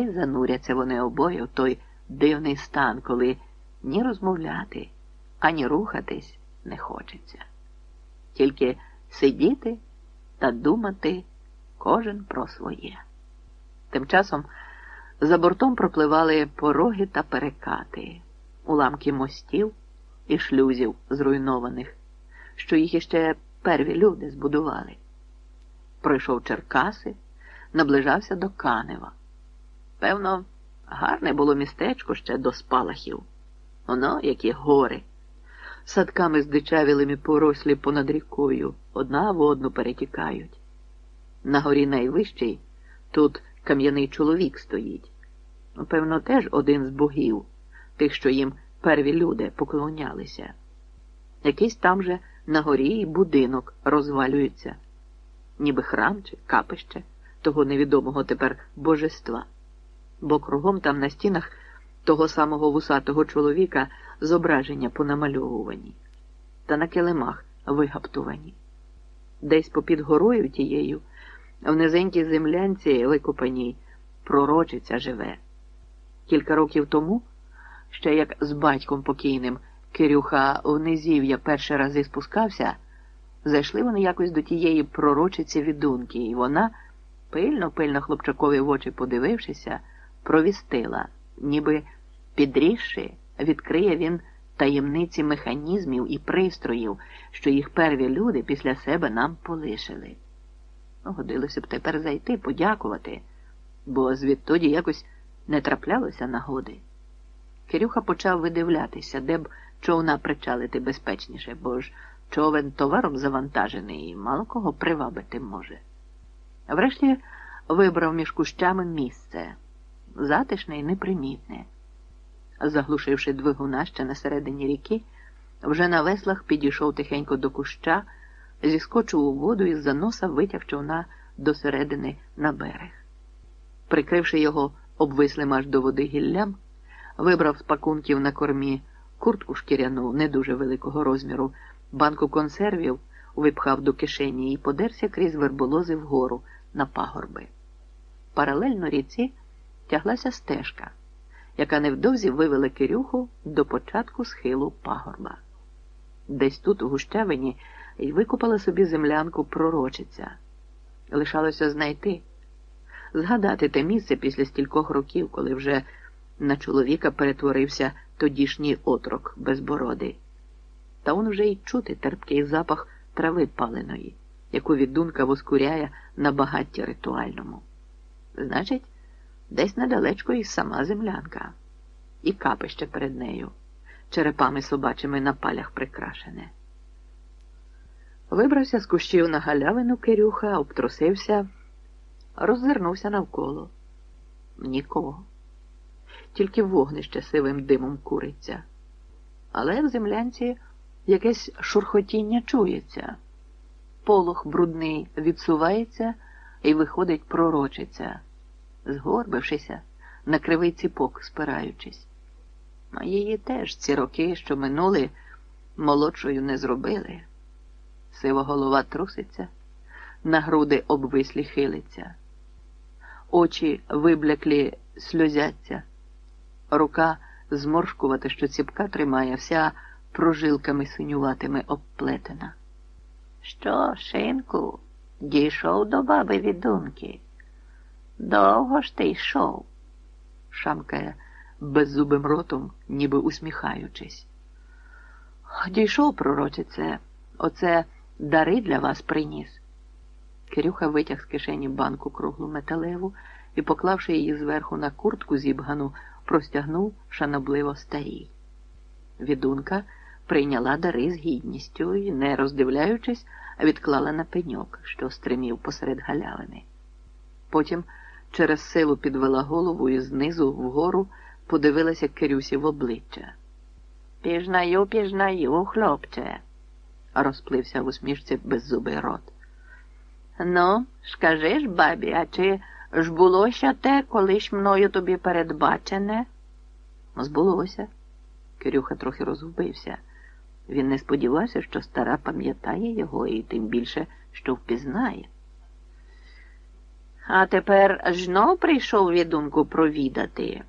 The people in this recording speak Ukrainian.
й зануряться вони обоє в той дивний стан, коли ні розмовляти, ані рухатись не хочеться. Тільки сидіти та думати кожен про своє. Тим часом за бортом пропливали пороги та перекати, уламки мостів і шлюзів зруйнованих, що їх іще перві люди збудували. Пройшов Черкаси, наближався до Канева. Певно, гарне було містечко ще до спалахів. Воно, які гори, садками здичавілими порослі понад рікою, одна в одну перетікають. На горі найвищій тут кам'яний чоловік стоїть. Певно, теж один з богів, тих, що їм перві люди поклонялися. Якийсь там же на горі будинок розвалюється, ніби храм чи капище того невідомого тепер божества, бо кругом там на стінах того самого вусатого чоловіка зображення понамальовувані, та на килимах вигаптувані. Десь попід горою тією, в низенькій землянці викопаній, пророчиця живе. Кілька років тому, ще як з батьком покійним, Кирюха в низів'я перші рази спускався, зайшли вони якось до тієї пророчиці відунки, і вона, пильно, пильно хлопчакові в очі подивившися, провістила, ніби підрісши, відкриє він таємниці механізмів і пристроїв, що їх перві люди після себе нам полишили. Ну, годилося б тепер зайти, подякувати, бо звідтоді якось не траплялося нагоди. Кирюха почав видивлятися, де б човна причалити безпечніше, бо ж човен товаром завантажений і мало кого привабити може. Врешті вибрав між кущами місце затишне і непримітне. Заглушивши двигуна ще на середині ріки, вже на веслах підійшов тихенько до куща, зіскочив у воду і з-за носа витяг човна до середини на берег. Прикривши його обвислим аж до води гіллям, вибрав з пакунків на кормі куртку шкіряну не дуже великого розміру, банку консервів випхав до кишені і подерся крізь верболози вгору на пагорби. Паралельно ріці тяглася стежка, яка невдовзі вивела Кирюху до початку схилу пагорба. Десь тут, у гущавині, й викопала собі землянку пророчиця. Лишалося знайти, згадати те місце після стількох років, коли вже на чоловіка перетворився тодішній отрок безбороди. Та он вже й чути терпкий запах трави паленої, яку віддунка воскуряє на багатті ритуальному. Значить, десь недалечко і сама землянка, і капище перед нею, черепами собачими на палях прикрашене. Вибрався з кущів на галявину Кирюха, обтрусився, роззирнувся навколо. Нікого. Тільки вогнище сивим димом куриться. Але в землянці якесь шурхотіння чується. Полох брудний відсувається і виходить пророчиця, згорбившися, на кривий ціпок спираючись. А її теж ці роки, що минули, молодшою не зробили. Сива голова труситься, на груди обвислі хилиться, очі вибляклі сльозяться, рука зморшкувата, що ціпка тримає, вся прожилками синюватими обплетена. Що, шинку, дійшов до баби відунки? Довго ж ти йшов? шамкає беззубим ротом, ніби усміхаючись. Дійшов, пророчице, оце дари для вас приніс. Кирюха витяг з кишені банку круглу металеву і, поклавши її зверху на куртку зібгану, простягнув шанобливо старій. Відунка прийняла дари з гідністю і, не роздивляючись, відклала на пеньок, що стримів посеред галявини. Потім через силу підвела голову і знизу вгору подивилася Кирюсі в обличчя. Пізнаю, пізнаю, хлопче, розплився в усмішці беззубий рот. Ну, скажи ж, бабі, а чи ж булося те, колись мною тобі передбачене? Збулося. Кирюха трохи розгубився. Він не сподівався, що стара пам'ятає його і тим більше, що впізнає. А тепер жно прийшов відунку провідати.